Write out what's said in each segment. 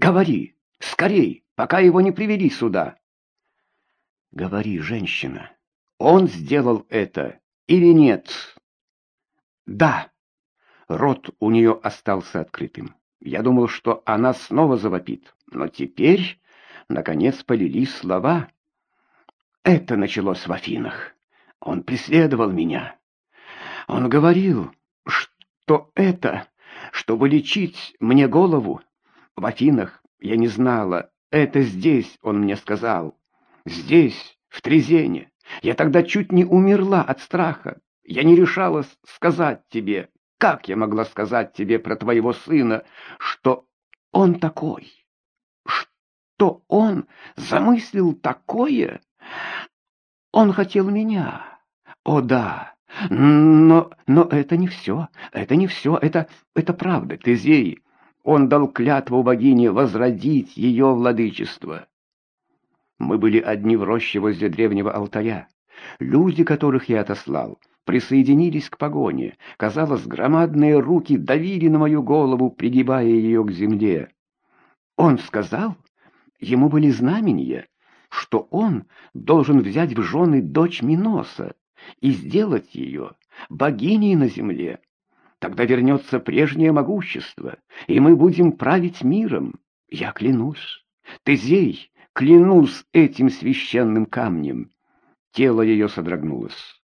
Говори, скорей, пока его не привели сюда. Говори, женщина, он сделал это или нет? Да. Рот у нее остался открытым. Я думал, что она снова завопит, но теперь, наконец, полились слова. Это началось в Афинах. Он преследовал меня. Он говорил, что это, чтобы лечить мне голову. В Афинах я не знала. Это здесь, он мне сказал. Здесь, в Трезене. Я тогда чуть не умерла от страха. Я не решалась сказать тебе, как я могла сказать тебе про твоего сына, что он такой? Что он замыслил такое? Он хотел меня. О, да. Но, но это не все. Это не все. Это, это правда, Тезей. Он дал клятву богине возродить ее владычество. Мы были одни в роще возле древнего алтаря. Люди, которых я отослал, присоединились к погоне. Казалось, громадные руки давили на мою голову, пригибая ее к земле. Он сказал, ему были знамения, что он должен взять в жены дочь Миноса и сделать ее богиней на земле. Тогда вернется прежнее могущество, и мы будем править миром. Я клянусь, Тезей, клянусь этим священным камнем. Тело ее содрогнулось.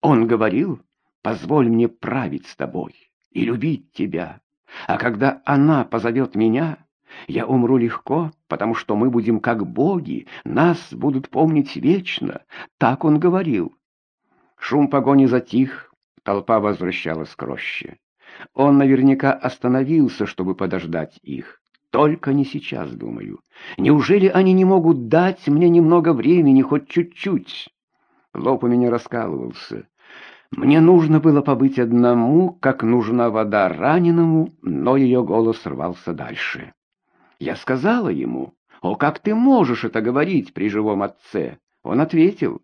Он говорил, позволь мне править с тобой и любить тебя. А когда она позовет меня, я умру легко, потому что мы будем как боги, нас будут помнить вечно. Так он говорил. Шум погони затих, толпа возвращалась к роще. Он наверняка остановился, чтобы подождать их. Только не сейчас, думаю. Неужели они не могут дать мне немного времени, хоть чуть-чуть? Лоб у меня раскалывался. Мне нужно было побыть одному, как нужна вода раненому, но ее голос рвался дальше. Я сказала ему, «О, как ты можешь это говорить при живом отце?» Он ответил,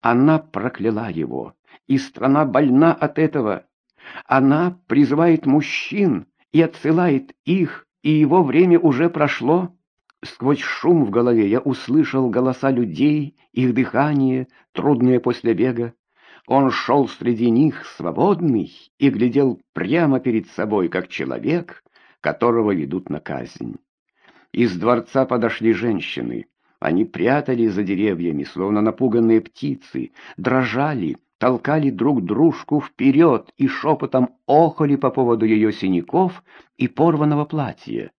«Она прокляла его, и страна больна от этого. Она призывает мужчин и отсылает их, и его время уже прошло». Сквозь шум в голове я услышал голоса людей, их дыхание, трудное после бега. Он шел среди них свободный и глядел прямо перед собой, как человек, которого ведут на казнь. Из дворца подошли женщины. Они прятались за деревьями, словно напуганные птицы, дрожали, толкали друг дружку вперед и шепотом охали по поводу ее синяков и порванного платья.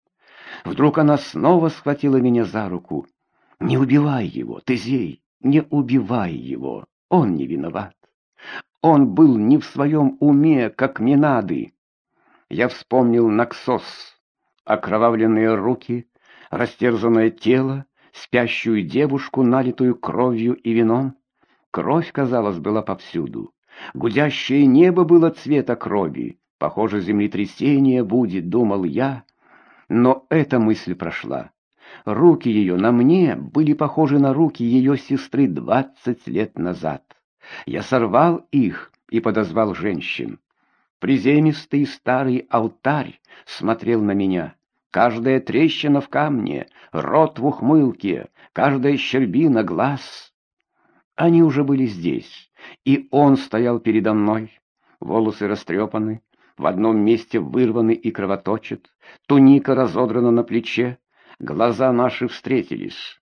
Вдруг она снова схватила меня за руку. «Не убивай его, Тезей, не убивай его, он не виноват. Он был не в своем уме, как Минады». Я вспомнил Наксос, окровавленные руки, растерзанное тело, спящую девушку, налитую кровью и вином. Кровь, казалось, была повсюду. Гудящее небо было цвета крови. Похоже, землетрясение будет, думал я, но эта мысль прошла. Руки ее на мне были похожи на руки ее сестры двадцать лет назад. Я сорвал их и подозвал женщин. Приземистый старый алтарь смотрел на меня. Каждая трещина в камне, рот в ухмылке, каждая щербина глаз. Они уже были здесь, и он стоял передо мной. Волосы растрепаны, в одном месте вырваны и кровоточат, туника разодрана на плече, глаза наши встретились.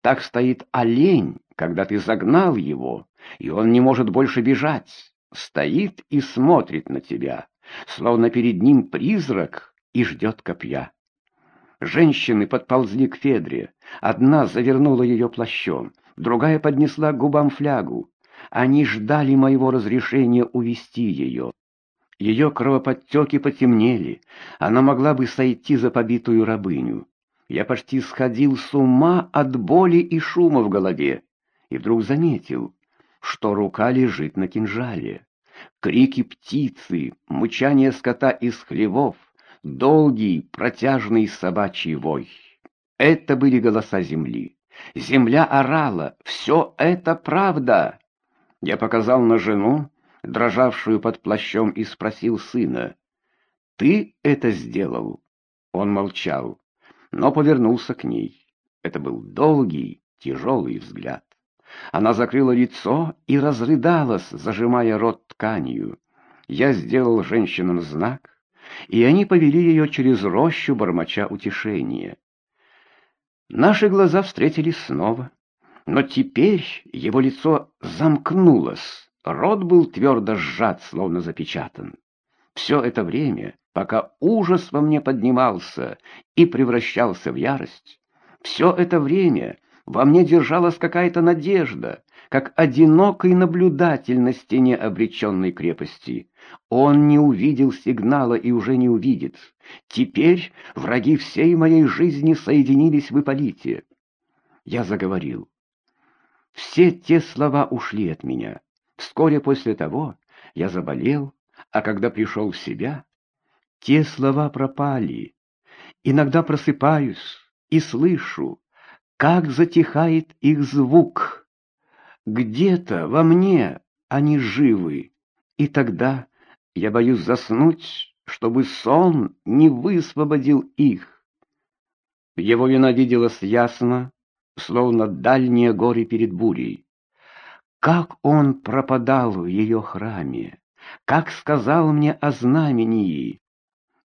Так стоит олень, когда ты загнал его, и он не может больше бежать, стоит и смотрит на тебя, словно перед ним призрак и ждет копья. Женщины подползли к Федре, одна завернула ее плащом, другая поднесла к губам флягу. Они ждали моего разрешения увести ее. Ее кровоподтеки потемнели, она могла бы сойти за побитую рабыню. Я почти сходил с ума от боли и шума в голове, и вдруг заметил, что рука лежит на кинжале. Крики птицы, мычание скота из хлевов, долгий протяжный собачий вой. Это были голоса земли. Земля орала, все это правда. Я показал на жену, дрожавшую под плащом, и спросил сына, «Ты это сделал?» Он молчал. но повернулся к ней. Это был долгий, тяжелый взгляд. Она закрыла лицо и разрыдалась, зажимая рот тканью. Я сделал женщинам знак, и они повели ее через рощу, бормоча утешения. Наши глаза встретились снова, но теперь его лицо замкнулось, рот был твердо сжат, словно запечатан. Все это время, пока ужас во мне поднимался и превращался в ярость, все это время во мне держалась какая-то надежда, как одинокий наблюдатель на стене обреченной крепости. Он не увидел сигнала и уже не увидит. Теперь враги всей моей жизни соединились в Ипполите. Я заговорил. Все те слова ушли от меня. Вскоре после того я заболел, а когда пришел в себя, те слова пропали. Иногда просыпаюсь и слышу, как затихает их звук. Где-то во мне они живы, и тогда я боюсь заснуть, чтобы сон не высвободил их. Его вина виделась ясно, словно дальние горы перед бурей. Как он пропадал в ее храме, как сказал мне о знамении,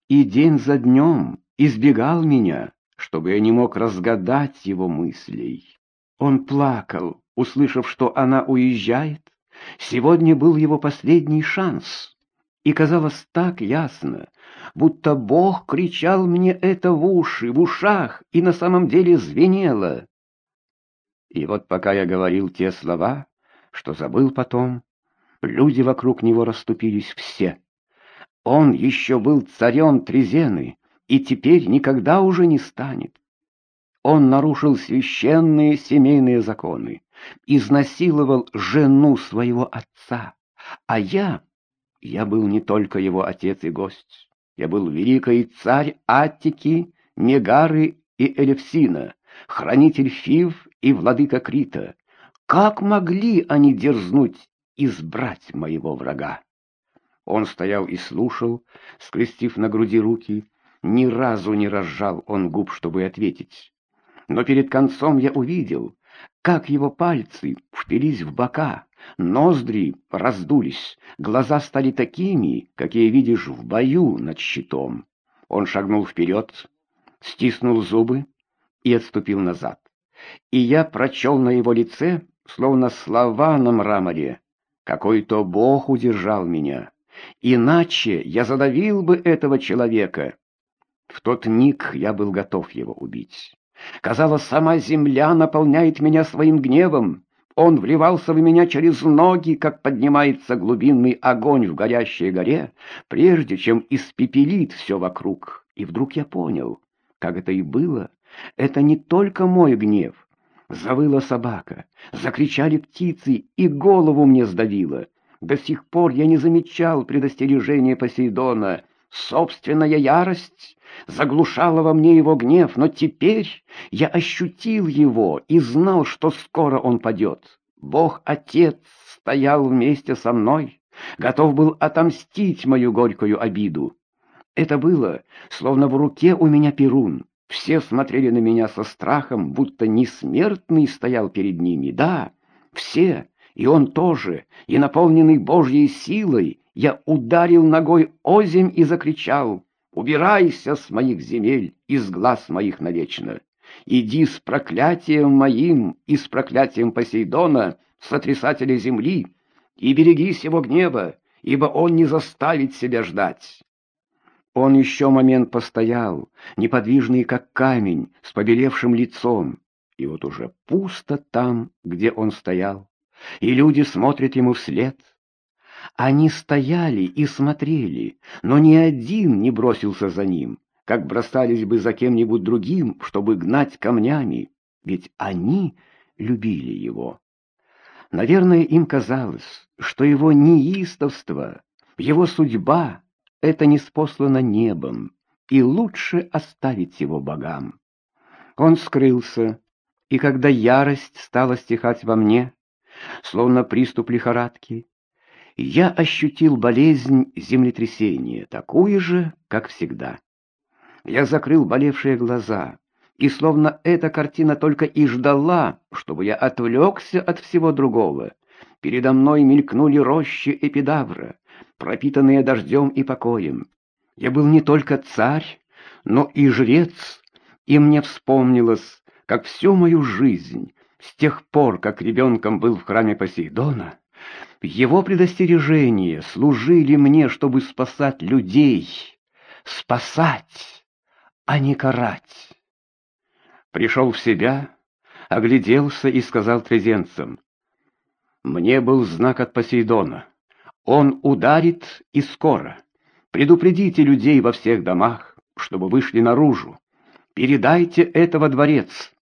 и день за днем избегал меня, чтобы я не мог разгадать его мыслей. Он плакал, услышав, что она уезжает. Сегодня был его последний шанс, и казалось так ясно, будто Бог кричал мне это в уши, в ушах, и на самом деле звенело. И вот пока я говорил те слова, что забыл потом, люди вокруг него расступились все. Он еще был царем Трезены, и теперь никогда уже не станет. Он нарушил священные семейные законы, изнасиловал жену своего отца, а я, я был не только его отец и гость, я был великий царь Аттики, Мегары и Элевсина, хранитель Фив и владыка Крита. Как могли они дерзнуть избрать моего врага? Он стоял и слушал, скрестив на груди руки. Ни разу не разжал он губ, чтобы ответить. Но перед концом я увидел, как его пальцы впились в бока, ноздри раздулись, глаза стали такими, какие видишь в бою над щитом. Он шагнул вперед, стиснул зубы и отступил назад. И я прочел на его лице, словно слова на мраморе, «Какой-то бог удержал меня». Иначе я задавил бы этого человека. В тот миг я был готов его убить. Казалось, сама земля наполняет меня своим гневом. Он вливался в меня через ноги, как поднимается глубинный огонь в горящей горе, прежде чем испепелит все вокруг. И вдруг я понял, как это и было. Это не только мой гнев. Завыла собака, закричали птицы, и голову мне сдавило. До сих пор я не замечал предостережения Посейдона. Собственная ярость заглушала во мне его гнев, но теперь я ощутил его и знал, что скоро он падет. Бог-Отец стоял вместе со мной, готов был отомстить мою горькую обиду. Это было, словно в руке у меня перун. Все смотрели на меня со страхом, будто несмертный стоял перед ними. Да, все, и он тоже, и наполненный Божьей силой, я ударил ногой озимь и закричал «Убирайся с моих земель, из глаз моих навечно! Иди с проклятием моим и с проклятием Посейдона, сотрясателя земли, и берегись его гнева, ибо он не заставит себя ждать». Он еще момент постоял, неподвижный как камень, с побелевшим лицом, и вот уже пусто там, где он стоял и люди смотрят ему вслед. Они стояли и смотрели, но ни один не бросился за ним, как бросались бы за кем-нибудь другим, чтобы гнать камнями, ведь они любили его. Наверное, им казалось, что его неистовство, его судьба — это неспослано небом, и лучше оставить его богам. Он скрылся, и когда ярость стала стихать во мне, словно приступ лихорадки. Я ощутил болезнь землетрясения, такую же, как всегда. Я закрыл болевшие глаза, и словно эта картина только и ждала, чтобы я отвлекся от всего другого. Передо мной мелькнули рощи эпидавра, пропитанные дождем и покоем. Я был не только царь, но и жрец, и мне вспомнилось, как всю мою жизнь, с тех пор, как ребенком был в храме Посейдона, его предостережения служили мне, чтобы спасать людей, спасать, а не карать. Пришел в себя, огляделся и сказал трезенцам, «Мне был знак от Посейдона. Он ударит и скоро. Предупредите людей во всех домах, чтобы вышли наружу. Передайте это во дворец».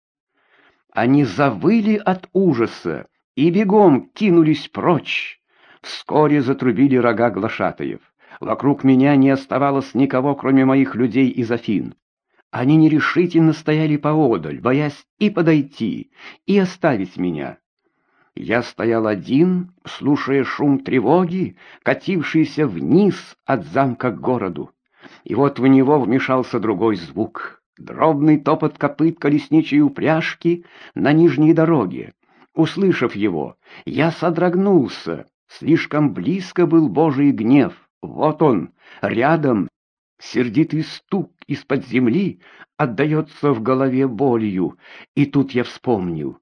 Они завыли от ужаса и бегом кинулись прочь. Вскоре затрубили рога глашатаев. Вокруг меня не оставалось никого, кроме моих людей из Афин. Они нерешительно стояли поодаль, боясь и подойти, и оставить меня. Я стоял один, слушая шум тревоги, катившийся вниз от замка к городу. И вот в него вмешался другой звук — дробный топот копыт колесничьей упряжки на нижней дороге. Услышав его, я содрогнулся. Слишком близко был Божий гнев. Вот он, рядом, Сердитый стук из-под земли отдается в голове болью, и тут я вспомнил.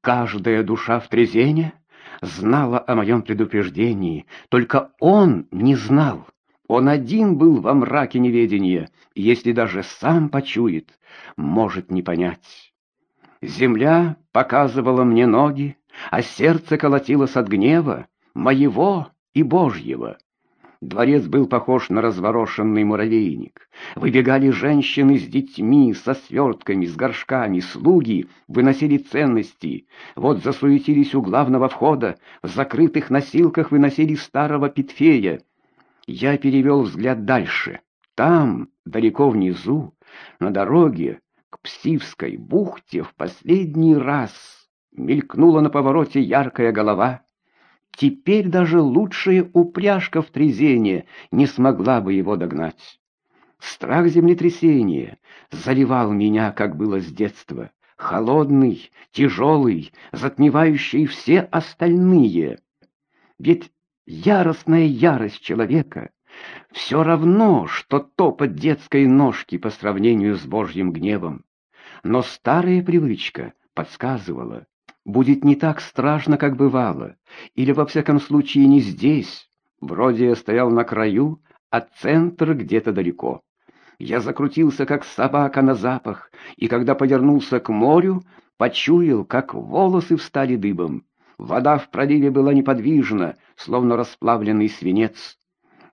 Каждая душа в Трезене знала о моем предупреждении, только он не знал. Он один был во мраке неведения, если даже сам почует, может не понять. Земля показывала мне ноги, а сердце колотилось от гнева, моего и Божьего. Дворец был похож на разворошенный муравейник. Выбегали женщины с детьми, со свертками, с горшками, слуги, выносили ценности. Вот засуетились у главного входа, в закрытых носилках выносили старого Петфея. Я перевел взгляд дальше. Там, далеко внизу, на дороге к Псивской бухте в последний раз мелькнула на повороте яркая голова Теперь даже лучшая упряжка в Трезене не смогла бы его догнать. Страх землетрясения заливал меня, как было с детства, холодный, тяжелый, затмевающий все остальные. Ведь яростная ярость человека все равно, что топот детской ножки по сравнению с Божьим гневом. Но старая привычка подсказывала, будет не так страшно, как бывало, или, во всяком случае, не здесь. Вроде я стоял на краю, а центр где-то далеко. Я закрутился, как собака на запах, и когда повернулся к морю, почуял, как волосы встали дыбом. Вода в проливе была неподвижна, словно расплавленный свинец.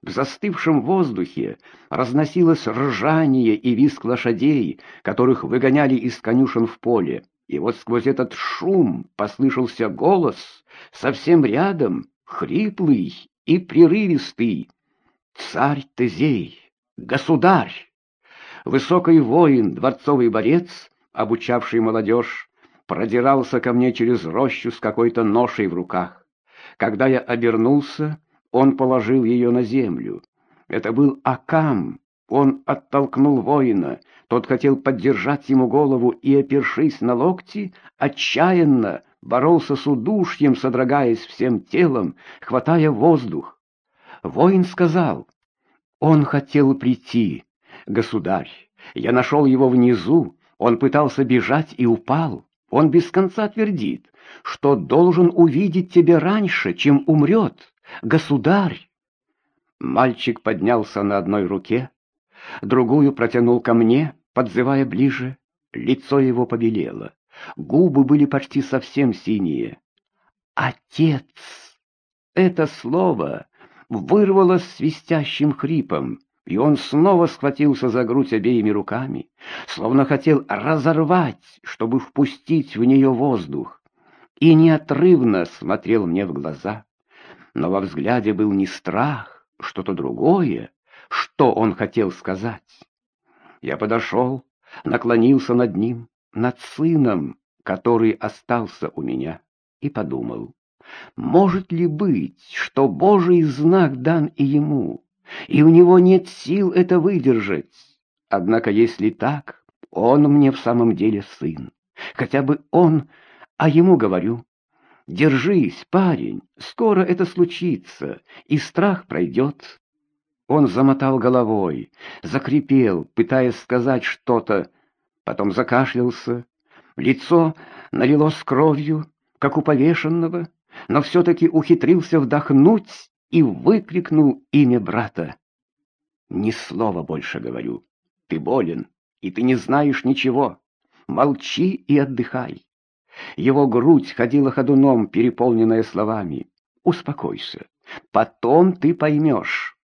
В застывшем воздухе разносилось ржание и визг лошадей, которых выгоняли из конюшен в поле. И вот сквозь этот шум послышался голос, совсем рядом, хриплый и прерывистый. «Царь Тезей! Государь!» Высокий воин, дворцовый борец, обучавший молодежь, продирался ко мне через рощу с какой-то ношей в руках. Когда я обернулся, он положил ее на землю. Это был Акам, он оттолкнул воина, тот хотел поддержать ему голову и, опершись на локти, отчаянно боролся с удушьем, содрогаясь всем телом, хватая воздух. Воин сказал, «Он хотел прийти, государь. Я нашел его внизу, он пытался бежать и упал. Он без конца твердит, что должен увидеть тебя раньше, чем умрет, государь». Мальчик поднялся на одной руке, другую протянул ко мне, подзывая ближе. Лицо его побелело, губы были почти совсем синие. «Отец!» Это слово вырвалось свистящим хрипом, и он снова схватился за грудь обеими руками, словно хотел разорвать, чтобы впустить в нее воздух, и неотрывно смотрел мне в глаза. Но во взгляде был не страх, что-то другое, что он хотел сказать. Я подошел, наклонился над ним, над сыном, который остался у меня, и подумал, может ли быть, что Божий знак дан и ему, и у него нет сил это выдержать? Однако, если так, Он мне в самом деле сын. Хотя бы он, а ему говорю, держись, парень, скоро это случится, и страх пройдет. Он замотал головой, закрепел, пытаясь сказать что-то, потом закашлялся. Лицо налилось кровью, как у повешенного, но все-таки ухитрился вдохнуть и выкрикнул имя брата. «Ни слова больше говорю. Ты болен, и ты не знаешь ничего. Молчи и отдыхай». Его грудь ходила ходуном, переполненная словами. «Успокойся. Потом ты поймешь».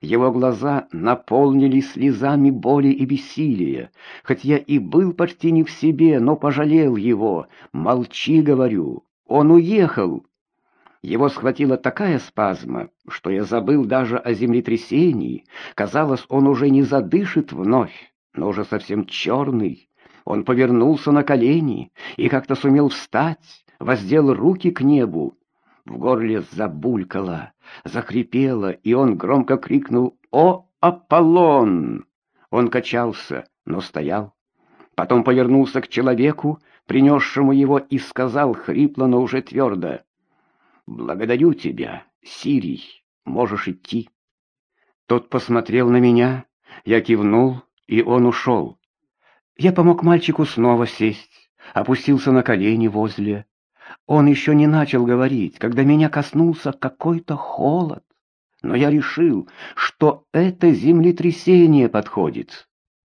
Его глаза наполнились слезами боли и бессилия. Хоть я и был почти не в себе, но пожалел его. «Молчи, — говорю, — он уехал!» Его схватила такая спазма, что я забыл даже о землетрясении. Казалось, он уже не задышит вновь, но уже совсем черный. Он повернулся на колени и как-то сумел встать, воздел руки к небу. В горле забулькало, захрипело, и он громко крикнул «О, Аполлон!». Он качался, но стоял. Потом повернулся к человеку, принесшему его, и сказал хрипло, но уже твердо «Благодарю тебя, Сирий, можешь идти». Тот посмотрел на меня, я кивнул, и он ушел. Я помог мальчику снова сесть, опустился на колени возле. Он еще не начал говорить, когда меня коснулся какой-то холод. Но я решил, что это землетрясение подходит.